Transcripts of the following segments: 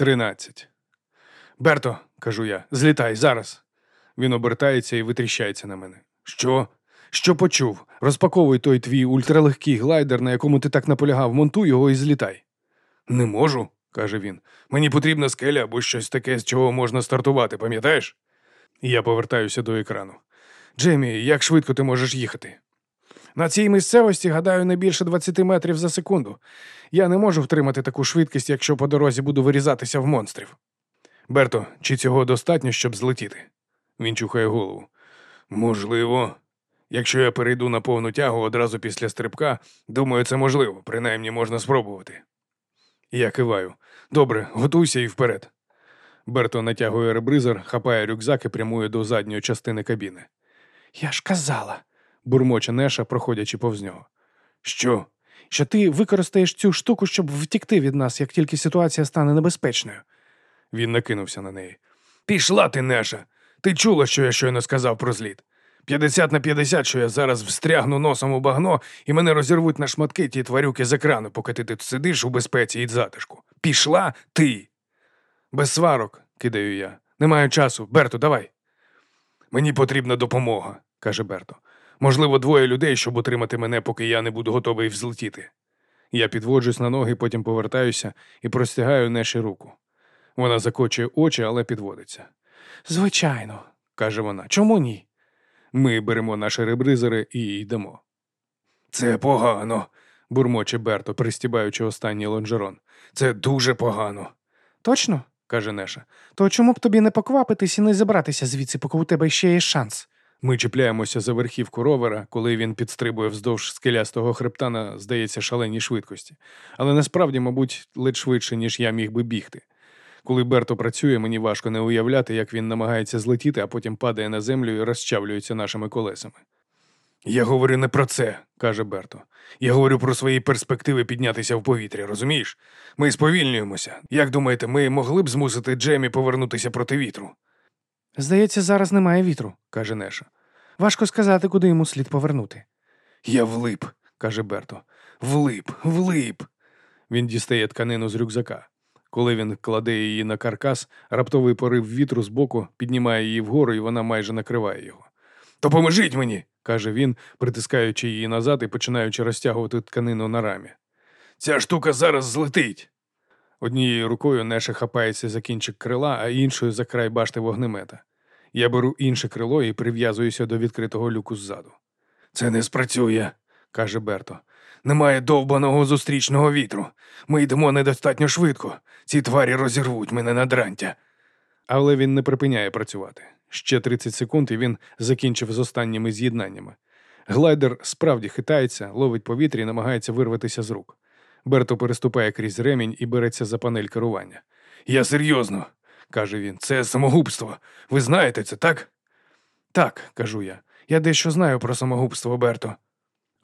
Тринадцять. Берто, кажу я, злітай зараз. Він обертається і витріщається на мене. Що? Що почув? Розпаковуй той твій ультралегкий глайдер, на якому ти так наполягав, монтуй його і злітай. Не можу, каже він. Мені потрібна скеля або щось таке, з чого можна стартувати, пам'ятаєш? Я повертаюся до екрану. Джеймі, як швидко ти можеш їхати? На цій місцевості, гадаю, не більше 20 метрів за секунду. Я не можу втримати таку швидкість, якщо по дорозі буду вирізатися в монстрів. Берто, чи цього достатньо, щоб злетіти? Він чухає голову. Можливо. Якщо я перейду на повну тягу одразу після стрибка, думаю, це можливо, принаймні можна спробувати. Я киваю. Добре, готуйся і вперед. Берто натягує ребризер, хапає рюкзак і прямує до задньої частини кабіни. Я ж казала, бурмоче Неша, проходячи повз нього. Що? Що ти використаєш цю штуку, щоб втікти від нас, як тільки ситуація стане небезпечною. Він накинувся на неї. Пішла ти, Неша. Ти чула, що я щойно сказав про зліт. 50 на 50, що я зараз встрягну носом у багно і мене розірвуть на шматки ті тварюки з екрану, поки ти тут сидиш у безпеці і затишку. Пішла ти. Без сварок, кидаю я. Немає часу. Берто, давай. Мені потрібна допомога, каже Берто. Можливо, двоє людей, щоб утримати мене, поки я не буду готовий взлетіти. Я підводжусь на ноги, потім повертаюся і простягаю Неші руку. Вона закочує очі, але підводиться. Звичайно, каже вона. Чому ні? Ми беремо наші ребризери і йдемо. Це погано, бурмоче Берто, пристібаючи останній лонжерон. Це дуже погано. Точно? каже Неша. То чому б тобі не поквапитись і не забратися звідси, поки у тебе ще є шанс? Ми чіпляємося за верхівку ровера, коли він підстрибує вздовж скелястого хребта на, здається, шаленій швидкості. Але насправді, мабуть, ледь швидше, ніж я міг би бігти. Коли Берто працює, мені важко не уявляти, як він намагається злетіти, а потім падає на землю і розчавлюється нашими колесами. Я говорю не про це, каже Берто. Я говорю про свої перспективи піднятися в повітря, розумієш? Ми сповільнюємося. Як думаєте, ми могли б змусити Джемі повернутися проти вітру? Здається, зараз немає вітру, каже Неша. Важко сказати, куди йому слід повернути. Я влип, каже Берто. Влип, влип. Він дістає тканину з рюкзака. Коли він кладе її на каркас, раптовий порив вітру збоку піднімає її вгору, і вона майже накриває його. Допоможіть мені, каже він, притискаючи її назад і починаючи розтягувати тканину на рамі. Ця штука зараз злетить. Однією рукою Неша хапається за кінчик крила, а іншою за край башти вогнемета. Я беру інше крило і прив'язуюся до відкритого люку ззаду. Це не спрацює, каже Берто. Немає довбаного зустрічного вітру. Ми йдемо недостатньо швидко. Ці тварі розірвуть мене на дрантя. Але він не припиняє працювати. Ще 30 секунд, і він закінчив з останніми з'єднаннями. Глайдер справді хитається, ловить повітря і намагається вирватися з рук. Берто переступає крізь ремінь і береться за панель керування. Я серйозно, каже він, це самогубство. Ви знаєте це, так? Так, кажу я. Я дещо знаю про самогубство, Берто.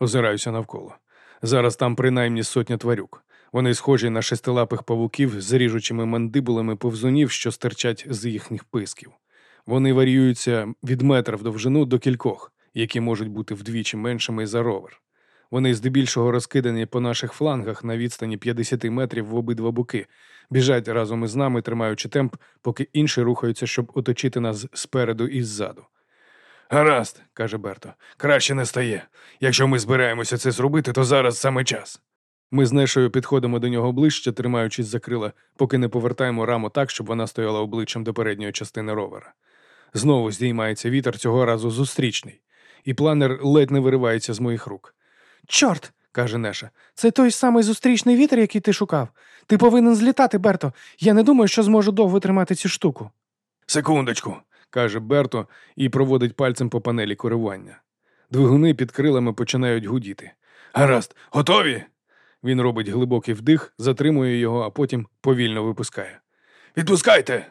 Озираюся навколо. Зараз там принаймні сотня тварюк. Вони схожі на шестилапих павуків з ріжучими мандибулами повзунів, що стирчать з їхніх писків. Вони варіюються від метра в довжину до кількох, які можуть бути вдвічі меншими за ровер. Вони здебільшого розкидані по наших флангах на відстані 50 метрів в обидва боки, біжать разом із нами, тримаючи темп, поки інші рухаються, щоб оточити нас спереду і ззаду. Гаразд, каже Берто, краще не стає. Якщо ми збираємося це зробити, то зараз саме час. Ми з Нешою підходимо до нього ближче, тримаючись за крила, поки не повертаємо раму так, щоб вона стояла обличчям до передньої частини ровера. Знову здіймається вітер цього разу зустрічний, і планер ледь не виривається з моїх рук. Чорт, каже Неша, це той самий зустрічний вітер, який ти шукав. Ти повинен злітати, Берто. Я не думаю, що зможу довго тримати цю штуку. Секундочку, каже Берто і проводить пальцем по панелі керування. Двигуни під крилами починають гудіти. Гаразд, готові? Він робить глибокий вдих, затримує його, а потім повільно випускає. Відпускайте!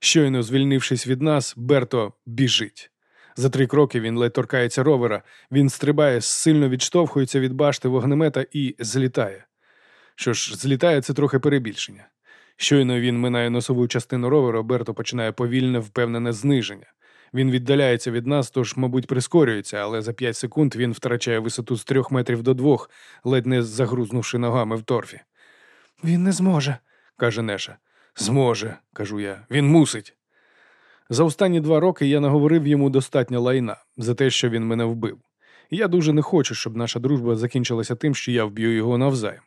Щойно звільнившись від нас, Берто біжить. За три кроки він ледь торкається ровера, він стрибає, сильно відштовхується від башти вогнемета і злітає. Що ж, злітає це трохи перебільшення. Щойно він минає носову частину ровера, Берто починає повільне, впевнене зниження. Він віддаляється від нас, тож, мабуть, прискорюється, але за п'ять секунд він втрачає висоту з трьох метрів до двох, ледь не загрузнувши ногами в торфі. Він не зможе, каже Неша. Зможе, кажу я, він мусить. За останні два роки я наговорив йому достатньо лайна за те, що він мене вбив. Я дуже не хочу, щоб наша дружба закінчилася тим, що я вб'ю його навзаєм.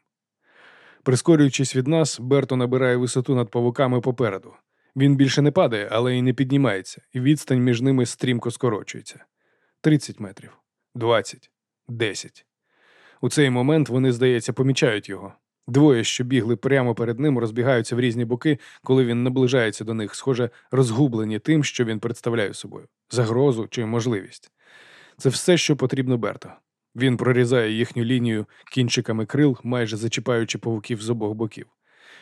Прискорюючись від нас, Берто набирає висоту над павуками попереду. Він більше не падає, але й не піднімається, і відстань між ними стрімко скорочується. 30 метрів, 20, 10. У цей момент вони, здається, помічають його. Двоє, що бігли прямо перед ним, розбігаються в різні боки, коли він наближається до них, схоже, розгублені тим, що він представляє собою загрозу чи можливість. Це все, що потрібно Берто. Він прорізає їхню лінію кінчиками крил, майже зачіпаючи павуків з обох боків.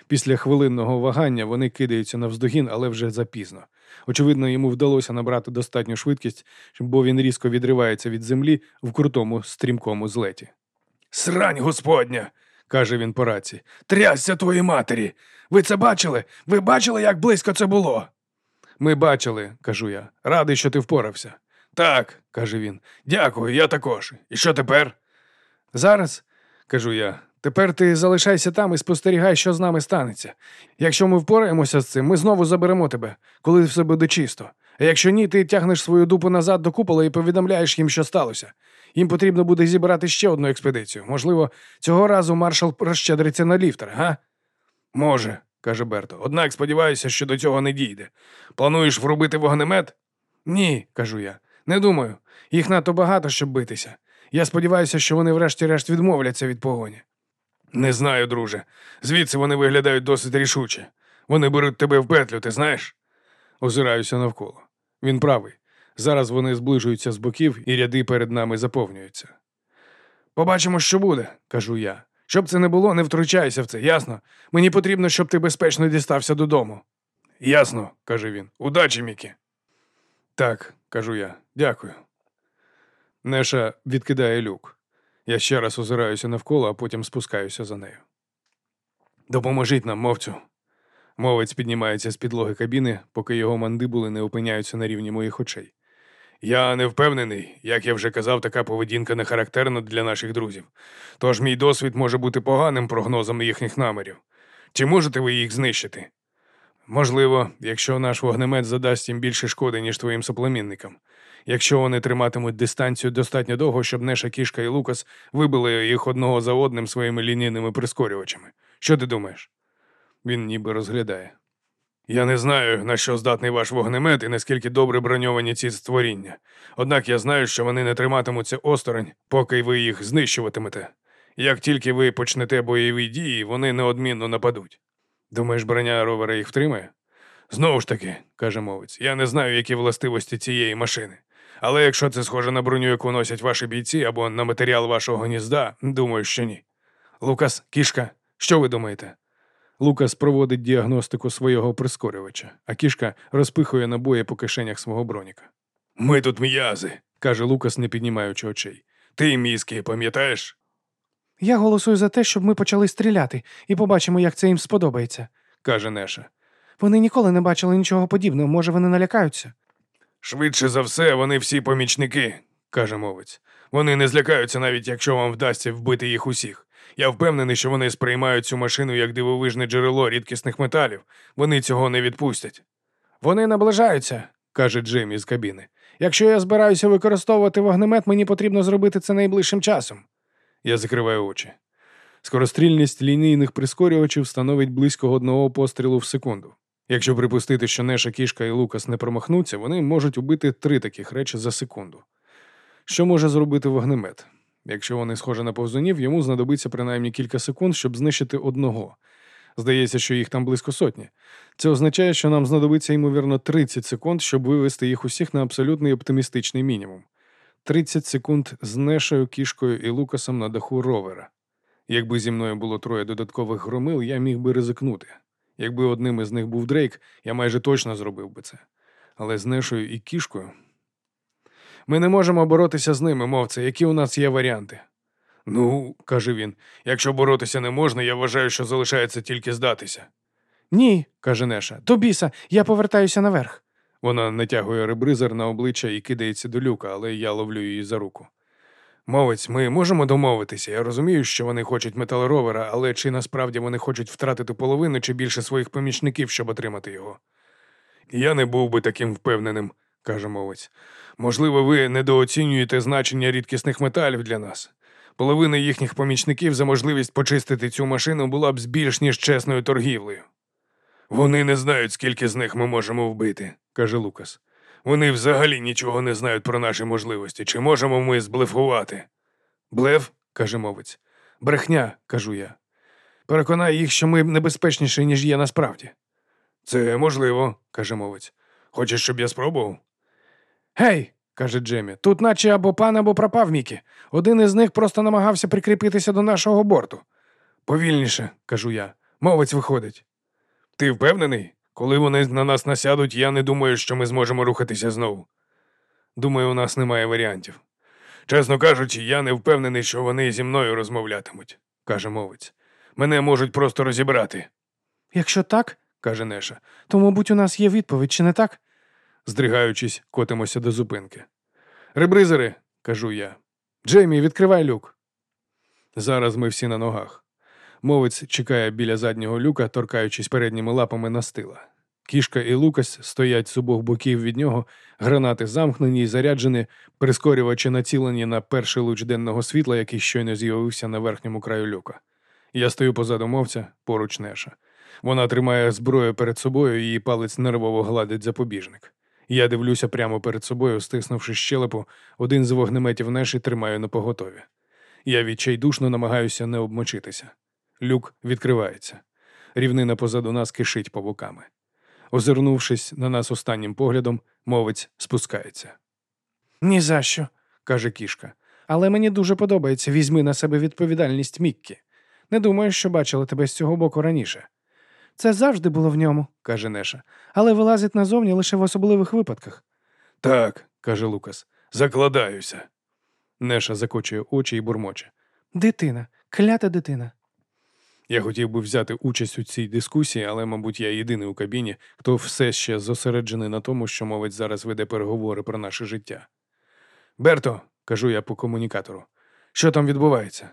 Після хвилинного вагання вони кидаються навздогін, але вже запізно. Очевидно, йому вдалося набрати достатню швидкість, бо він різко відривається від землі в крутому стрімкому злеті. Срань господня! Каже він по раці. Трясся твоїй матері. Ви це бачили? Ви бачили, як близько це було? Ми бачили, кажу я. Радий, що ти впорався. Так, каже він. Дякую, я також. І що тепер? Зараз, кажу я, тепер ти залишайся там і спостерігай, що з нами станеться. Якщо ми впораємося з цим, ми знову заберемо тебе, коли все буде чисто. А якщо ні, ти тягнеш свою дупу назад до купола і повідомляєш їм, що сталося. Їм потрібно буде зібрати ще одну експедицію. Можливо, цього разу маршал розщедриться на ліфтер, га? Може, каже Берто. Однак сподіваюся, що до цього не дійде. Плануєш врубити вогнемет? Ні, кажу я. Не думаю. Їх надто багато, щоб битися. Я сподіваюся, що вони врешті-решт відмовляться від погоні. Не знаю, друже. Звідси вони виглядають досить рішуче. Вони беруть тебе в петлю, ти знаєш? Озираюся навколо. Він правий. Зараз вони зближуються з боків, і ряди перед нами заповнюються. Побачимо, що буде, кажу я. Щоб це не було, не втручайся в це, ясно? Мені потрібно, щоб ти безпечно дістався додому. Ясно, каже він. Удачі, Мікі. Так, кажу я, дякую. Неша відкидає люк. Я ще раз озираюся навколо, а потім спускаюся за нею. Допоможіть нам, мовцю. Мовець піднімається з підлоги кабіни, поки його мандибули не опиняються на рівні моїх очей. Я не впевнений, як я вже казав, така поведінка не характерна для наших друзів. Тож мій досвід може бути поганим прогнозом їхніх намірів. Чи можете ви їх знищити? Можливо, якщо наш вогнемет задасть їм більше шкоди, ніж твоїм соплемінникам. Якщо вони триматимуть дистанцію достатньо довго, щоб Неша Кішка і Лукас вибили їх одного за одним своїми лінійними прискорювачами. Що ти думаєш? Він ніби розглядає. Я не знаю, на що здатний ваш вогнемет і наскільки добре броньовані ці створіння. Однак я знаю, що вони не триматимуться осторонь, поки ви їх знищуватимете. Як тільки ви почнете бойові дії, вони неодмінно нападуть. Думаєш, броня ровера їх втримає? Знову ж таки, каже мовець, я не знаю, які властивості цієї машини. Але якщо це схоже на броню, яку носять ваші бійці, або на матеріал вашого гнізда, думаю, що ні. Лукас, кішка, що ви думаєте? Лукас проводить діагностику свого прискорювача, а кішка розпихує набої по кишенях свого броніка. Ми тут м'язи, каже Лукас, не піднімаючи очей. Ти мізки, пам'ятаєш? Я голосую за те, щоб ми почали стріляти, і побачимо, як це їм сподобається. каже Неша. Вони ніколи не бачили нічого подібного, може, вони налякаються. Швидше за все, вони всі помічники, каже мовець. Вони не злякаються, навіть якщо вам вдасться вбити їх усіх. Я впевнений, що вони сприймають цю машину як дивовижне джерело рідкісних металів. Вони цього не відпустять. Вони наближаються, каже Джиммі з кабіни. Якщо я збираюся використовувати вогнемет, мені потрібно зробити це найближчим часом. Я закриваю очі. Скорострільність лінійних прискорювачів становить близько одного пострілу в секунду. Якщо припустити, що Неша кішка і Лукас не промахнуться, вони можуть убити три таких речі за секунду. Що може зробити вогнемет? Якщо вони схожі на повзунів, йому знадобиться принаймні кілька секунд, щоб знищити одного. Здається, що їх там близько сотні. Це означає, що нам знадобиться, ймовірно, 30 секунд, щоб вивести їх усіх на абсолютний оптимістичний мінімум. 30 секунд з Нешою, кішкою і Лукасом на даху ровера. Якби зі мною було троє додаткових громил, я міг би ризикнути. Якби одним із них був Дрейк, я майже точно зробив би це. Але з Нешою і кішкою. Ми не можемо боротися з ними, мовце, які у нас є варіанти. Ну, каже він, якщо боротися не можна, я вважаю, що залишається тільки здатися. Ні, каже Неша, до біса, я повертаюся наверх. Вона натягує ребризер на обличчя і кидається до люка, але я ловлю її за руку. Мовець, ми можемо домовитися. Я розумію, що вони хочуть металоровера, але чи насправді вони хочуть втратити половину чи більше своїх помічників, щоб отримати його? Я не був би таким впевненим, каже мовець. Можливо, ви недооцінюєте значення рідкісних металів для нас. Половина їхніх помічників за можливість почистити цю машину була б з більш ніж чесною торгівлею. Вони не знають, скільки з них ми можемо вбити, каже Лукас. Вони взагалі нічого не знають про наші можливості. Чи можемо ми зблефувати? Блеф, каже мовець. Брехня, кажу я. Переконай їх, що ми небезпечніші, ніж є насправді. Це можливо, каже мовець. Хочеш, щоб я спробував? Гей, каже Джемі, тут наче або пан, або пропав Мікі. Один із них просто намагався прикріпитися до нашого борту. Повільніше, кажу я. Мовець виходить. Ти впевнений? Коли вони на нас насядуть, я не думаю, що ми зможемо рухатися знову. Думаю, у нас немає варіантів. Чесно кажучи, я не впевнений, що вони зі мною розмовлятимуть, каже мовець. Мене можуть просто розібрати, Якщо так, каже Неша, то, мабуть, у нас є відповідь, чи не так? Здригаючись, котимося до зупинки. Ребризери, кажу я. Джеймі, відкривай люк. Зараз ми всі на ногах. Мовець чекає біля заднього люка, торкаючись передніми лапами на стила. Кішка і Лукас стоять з обох боків від нього, гранати замкнені й заряджені, прискорювачі націлені на перший луч денного світла, який щойно з'явився на верхньому краю люка. Я стою позаду мовця, поруч Неша. Вона тримає зброю перед собою, її палець нервово гладить запобіжник. Я дивлюся прямо перед собою, стиснувши щелепу, один з вогнеметів Неші тримаю на поготові. Я відчайдушно намагаюся не обмочитися. Люк відкривається. Рівнина позаду нас кишить павуками. Озирнувшись на нас останнім поглядом, мовець спускається. Ні за що, Каже кішка. але мені дуже подобається. Візьми на себе відповідальність Міккі. Не думаю, що бачила тебе з цього боку раніше. Це завжди було в ньому, каже Неша. але вилазить назовні лише в особливих випадках. Так, каже Лукас, закладаюся. Неша закочує очі і бурмоче. Дитина, клята дитина. Я хотів би взяти участь у цій дискусії, але, мабуть, я єдиний у кабіні, хто все ще зосереджений на тому, що мовець зараз веде переговори про наше життя. Берто, кажу я по комунікатору, що там відбувається?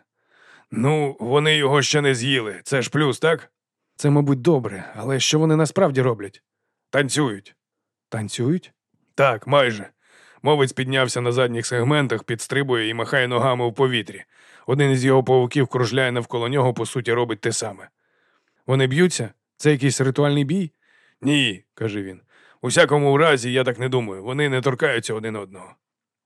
Ну, вони його ще не з'їли. Це ж плюс, так? Це, мабуть, добре, але що вони насправді роблять? Танцюють. Танцюють? Так, майже. Мовець піднявся на задніх сегментах, підстрибує і махає ногами в повітрі. Один із його павуків кружляє навколо нього, по суті, робить те саме. Вони б'ються? Це якийсь ритуальний бій? Ні, каже він. У всякому разі, я так не думаю. Вони не торкаються один одного.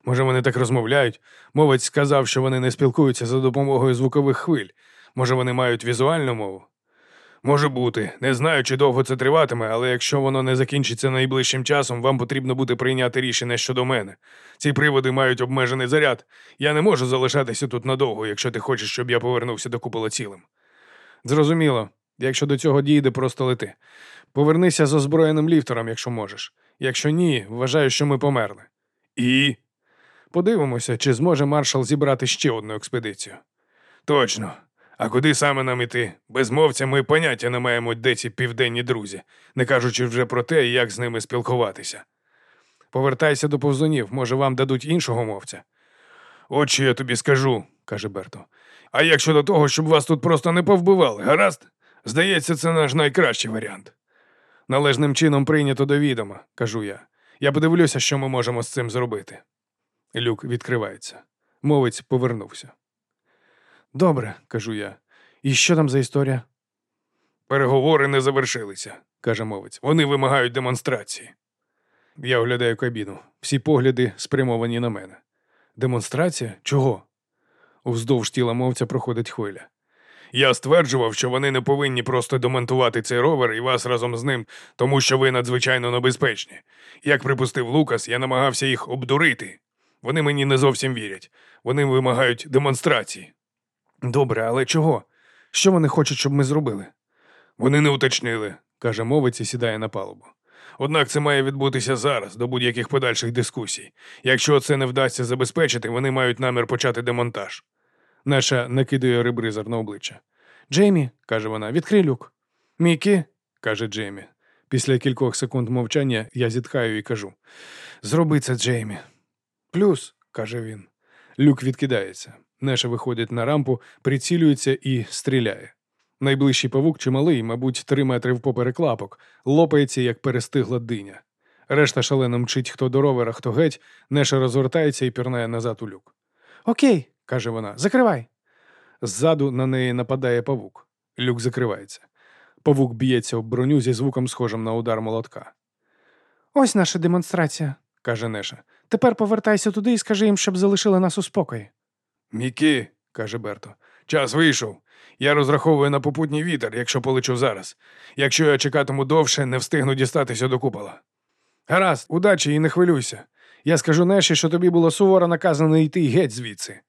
Може, вони так розмовляють? Мовець сказав, що вони не спілкуються за допомогою звукових хвиль. Може, вони мають візуальну мову? Може бути. Не знаю, чи довго це триватиме, але якщо воно не закінчиться найближчим часом, вам потрібно буде прийняти рішення щодо мене. Ці приводи мають обмежений заряд. Я не можу залишатися тут надовго, якщо ти хочеш, щоб я повернувся до купола цілим. Зрозуміло. Якщо до цього дійде, просто лети. Повернися з озброєним ліфтером, якщо можеш. Якщо ні, вважаю, що ми померли. І подивимося, чи зможе маршал зібрати ще одну експедицію. Точно. А куди саме нам іти? Без мовця ми поняття не маємо, де ці південні друзі, не кажучи вже про те, як з ними спілкуватися. Повертайся до повзунів, може, вам дадуть іншого мовця. От що я тобі скажу, каже Берто. А як щодо того, щоб вас тут просто не повбивали, гаразд? Здається, це наш найкращий варіант. Належним чином прийнято до відома, кажу я. Я подивлюся, що ми можемо з цим зробити. Люк відкривається. Мовець повернувся. Добре, кажу я. І що там за історія? Переговори не завершилися, каже мовець. Вони вимагають демонстрації. Я оглядаю кабіну. Всі погляди спрямовані на мене. Демонстрація? Чого? Уздовж тіла мовця проходить хвиля. Я стверджував, що вони не повинні просто демонтувати цей ровер і вас разом з ним, тому що ви надзвичайно небезпечні. Як припустив Лукас, я намагався їх обдурити. Вони мені не зовсім вірять. Вони вимагають демонстрації. Добре, але чого? Що вони хочуть, щоб ми зробили? Вони не уточнили, каже мовець і сідає на палубу. Однак це має відбутися зараз, до будь-яких подальших дискусій. Якщо це не вдасться забезпечити, вони мають намір почати демонтаж. Наша накидує ребризер на обличчя. Джеймі, каже вона, відкрий люк. Мікі, каже Джеймі. Після кількох секунд мовчання я зітхаю і кажу: Зроби це, Джеймі. Плюс, каже він. Люк відкидається. Неша виходить на рампу, прицілюється і стріляє. Найближчий павук чималий, мабуть, три метри впоперек лапок, лопається, як перестигла диня. Решта шалено мчить хто до ровера, хто геть, Неша розвертається і пірнає назад у люк. Окей, каже вона, закривай. Ззаду на неї нападає павук. Люк закривається. Павук б'ється об броню зі звуком, схожим на удар молотка. Ось наша демонстрація, каже Неша. Тепер повертайся туди і скажи їм, щоб залишили нас у спокої. Мікі, каже Берто, час вийшов. Я розраховую на попутній вітер, якщо полечу зараз. Якщо я чекатиму довше, не встигну дістатися до купола. Гаразд, удачі і не хвилюйся. Я скажу Неші, що тобі було суворо наказано йти геть звідси.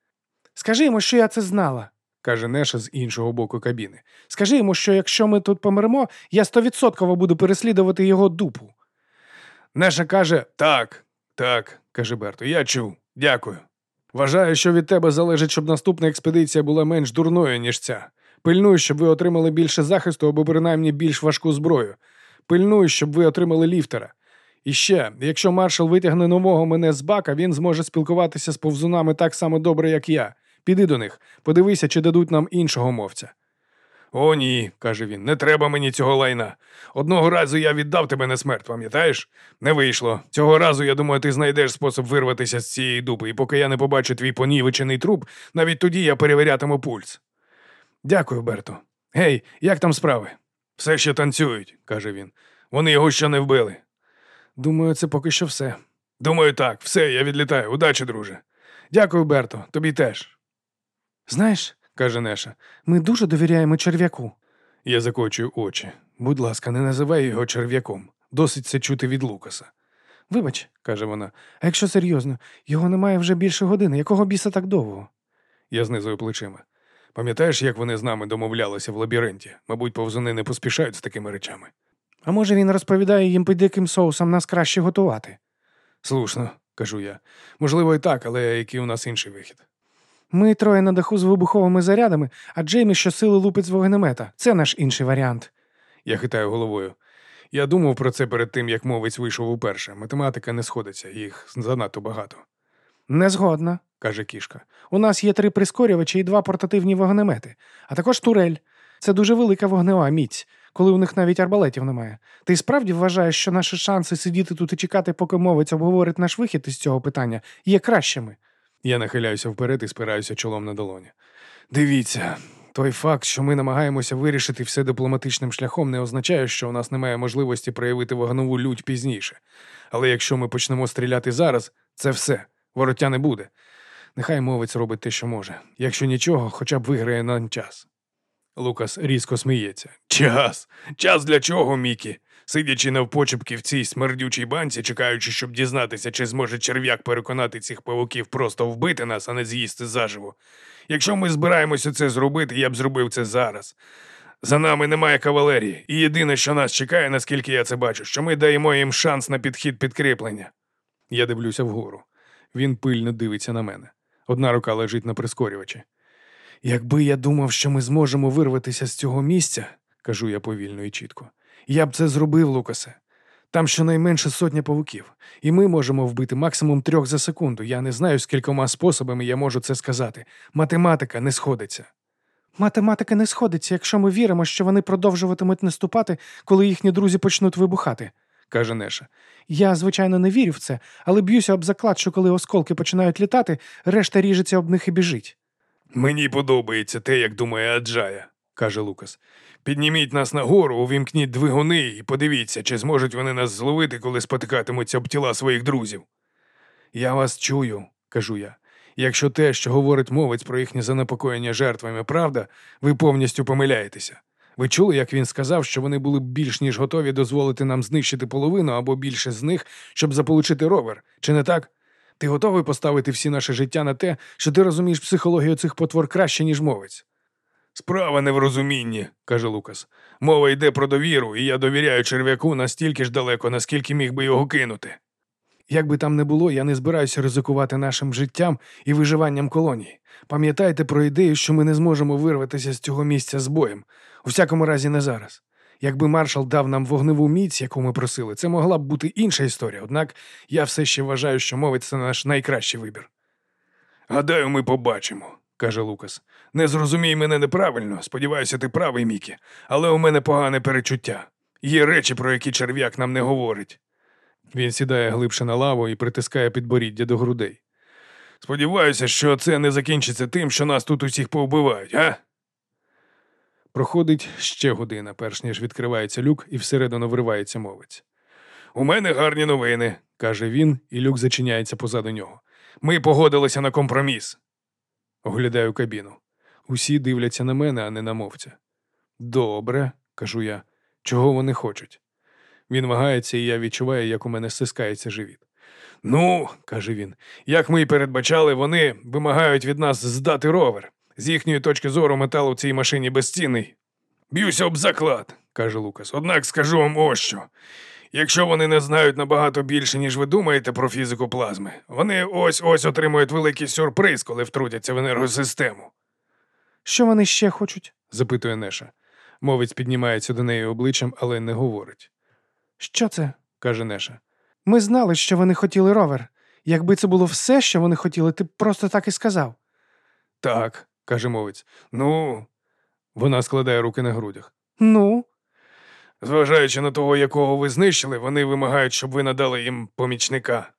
Скажи йому, що я це знала, каже Неша з іншого боку кабіни. Скажи йому, що якщо ми тут помремо, я стовідсотково буду переслідувати його дупу. Неша каже так, так, каже Берто, я чув. Дякую. Вважаю, що від тебе залежить, щоб наступна експедиція була менш дурною, ніж ця. Пильнуй, щоб ви отримали більше захисту або принаймні більш важку зброю. Пильнуй, щоб ви отримали ліфтера. І ще, якщо маршал витягне нового мене з бака, він зможе спілкуватися з повзунами так само добре, як я. Піди до них, подивися, чи дадуть нам іншого мовця. О, ні, каже він, не треба мені цього лайна. Одного разу я віддав тебе на смерть, пам'ятаєш? Не вийшло. Цього разу, я думаю, ти знайдеш спосіб вирватися з цієї дупи, і поки я не побачу твій понівечений труп, навіть тоді я перевірятиму пульс. Дякую, Берто. Гей, як там справи? Все ще танцюють, каже він. Вони його ще не вбили. Думаю, це поки що все. Думаю, так, все, я відлітаю. Удачі, друже. Дякую, Берто, тобі теж. Знаєш, каже Неша, ми дуже довіряємо черв'яку. Я закочую очі. Будь ласка, не називай його черв'яком. Досить це чути від Лукаса. Вибач, каже вона, а якщо серйозно, його немає вже більше години. Якого біса так довго? Я знизую плечима. Пам'ятаєш, як вони з нами домовлялися в лабіринті? Мабуть, повзуни не поспішають з такими речами. А може він розповідає їм під диким соусом нас краще готувати? Слушно, кажу я. Можливо, і так, але який у нас інший вихід. Ми троє на даху з вибуховими зарядами, а Джеймі щосили лупить з вогнемета. Це наш інший варіант. Я хитаю головою. Я думав про це перед тим, як мовець вийшов уперше. Математика не сходиться, їх занадто багато. Не згодна, каже кішка. У нас є три прискорювачі і два портативні вогнемети, а також турель. Це дуже велика вогнева міць, коли у них навіть арбалетів немає. Ти справді вважаєш, що наші шанси сидіти тут і чекати, поки мовець обговорить наш вихід із цього питання, є кращими. Я нахиляюся вперед і спираюся чолом на долоні. Дивіться, той факт, що ми намагаємося вирішити все дипломатичним шляхом, не означає, що у нас немає можливості проявити вогнову лють пізніше. Але якщо ми почнемо стріляти зараз, це все. Вороття не буде. Нехай мовець робить те, що може. Якщо нічого, хоча б виграє нам час. Лукас різко сміється. Час. Час для чого, Мікі? Сидячи навпочепки в цій смердючій банці, чекаючи, щоб дізнатися, чи зможе черв'як переконати цих павуків просто вбити нас, а не з'їсти заживо. Якщо ми збираємося це зробити, я б зробив це зараз. За нами немає кавалерії, і єдине, що нас чекає, наскільки я це бачу, що ми даємо їм шанс на підхід підкріплення. Я дивлюся вгору. Він пильно дивиться на мене. Одна рука лежить на прискорювачі. Якби я думав, що ми зможемо вирватися з цього місця, кажу я повільно і чітко, я б це зробив, Лукасе. Там щонайменше сотня павуків, і ми можемо вбити максимум трьох за секунду. Я не знаю, скількома способами я можу це сказати. Математика не сходиться. Математика не сходиться, якщо ми віримо, що вони продовжуватимуть наступати, коли їхні друзі почнуть вибухати, каже Неша. Я, звичайно, не вірю в це, але б'юся об заклад, що коли осколки починають літати, решта ріжеться об них і біжить. Мені подобається те, як думає Аджая, каже Лукас. Підніміть нас нагору, увімкніть двигуни і подивіться, чи зможуть вони нас зловити, коли спотикатимуться об тіла своїх друзів. Я вас чую, кажу я. Якщо те, що говорить мовець про їхнє занепокоєння жертвами, правда, ви повністю помиляєтеся. Ви чули, як він сказав, що вони були б більш ніж готові дозволити нам знищити половину або більше з них, щоб заполучити ровер, чи не так? Ти готовий поставити всі наше життя на те, що ти розумієш психологію цих потвор краще, ніж мовець? Справа не в розумінні, каже Лукас. Мова йде про довіру, і я довіряю черв'яку настільки ж далеко, наскільки міг би його кинути. Як би там не було, я не збираюся ризикувати нашим життям і виживанням колонії. Пам'ятайте про ідею, що ми не зможемо вирватися з цього місця з боєм, у всякому разі, не зараз. Якби маршал дав нам вогневу міць, яку ми просили, це могла б бути інша історія, однак я все ще вважаю, що мовець це наш найкращий вибір. Гадаю, ми побачимо, каже Лукас. Не зрозумій мене неправильно. Сподіваюся, ти правий, Мікі, але у мене погане перечуття. Є речі, про які черв'як нам не говорить. Він сідає глибше на лаву і притискає підборіддя до грудей. Сподіваюся, що це не закінчиться тим, що нас тут усіх повбивають, а? Проходить ще година, перш ніж відкривається люк і всередину вривається мовець. У мене гарні новини, каже він, і люк зачиняється позаду нього. Ми погодилися на компроміс. Оглядаю кабіну. Усі дивляться на мене, а не на мовця. Добре, кажу я. Чого вони хочуть? Він вагається, і я відчуваю, як у мене стискається живіт. Ну, каже він, як ми й передбачали, вони вимагають від нас здати ровер. З їхньої точки зору метал у цій машині безцінний. Б'юся об заклад, каже Лукас. Однак скажу вам ось що. Якщо вони не знають набагато більше, ніж ви думаєте про фізику плазми, вони ось ось отримують великий сюрприз, коли втрутяться в енергосистему. Що вони ще хочуть? запитує Неша. Мовець піднімається до неї обличчям, але не говорить. Що це? каже Неша. Ми знали, що вони хотіли ровер. Якби це було все, що вони хотіли, ти б просто так і сказав. Так, каже мовець. Ну. Вона складає руки на грудях. Ну, Зважаючи на того, якого ви знищили, вони вимагають, щоб ви надали їм помічника.